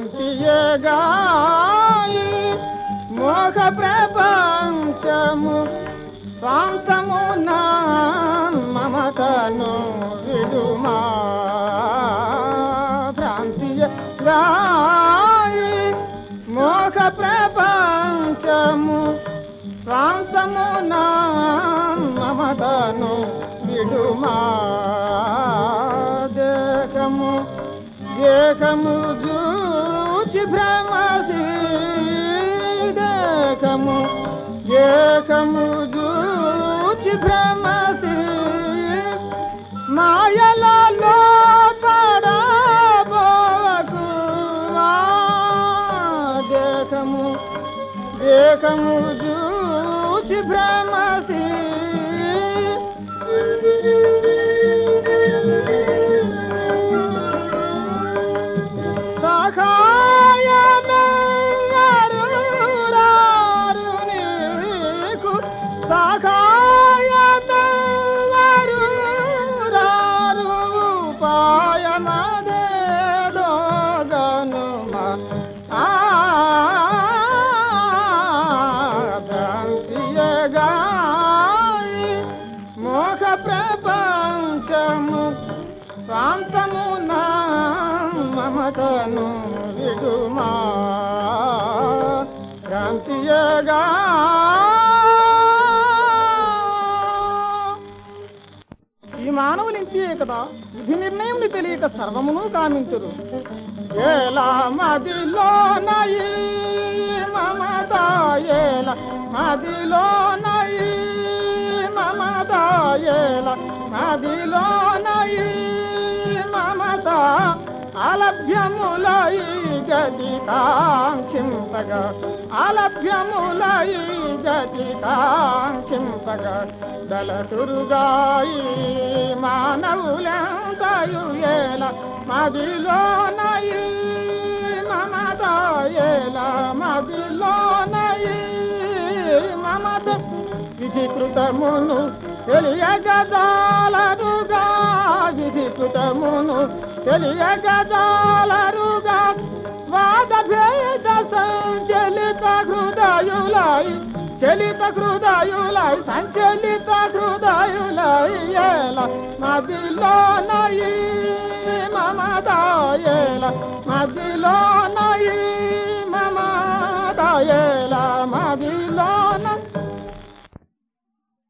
శాంతియేగాయి మోహ ప్రపంచము శాంతము నా మమతను విడుమా. శాంతియేగాయి మోహ ప్రపంచము శాంతము నా మమతను విడుమా. దేశము దేశము జూ ఏకము ఏకము జూచి భ్రమసి. మాయలలో పడబోకు దేహము ఏకము జూచి భ్రమసి. స్వాంతమున మమతను విడుమా. క్రాంతియగా. ఈ మానవులు ఇంతే కదా విధి నిర్ణయం తెలియక సర్వమును కామించరు ఎలా మదిలో నయి మమత ఎలా మదిలో నయి మమత ఎలా మదిలో అలభ్యములై గతి కాంక్షింపగా అలభ్యములై గతి కాంక్షింపగా దళతురుగాయి మానవులంతయు ఏల మదిలోనయి మమత ఏల మదిలోనయి మమత విధికృతమును తెలియగదాలరుగా విధికృతమును తెలియగదాలరుగా వాద భేద సంచలిత హృదయులై చలిత హృదయులై సంచలిత హృదయులై నదిలో మదిలోనయి మమదాయల మదిలోనయి మమదాయేల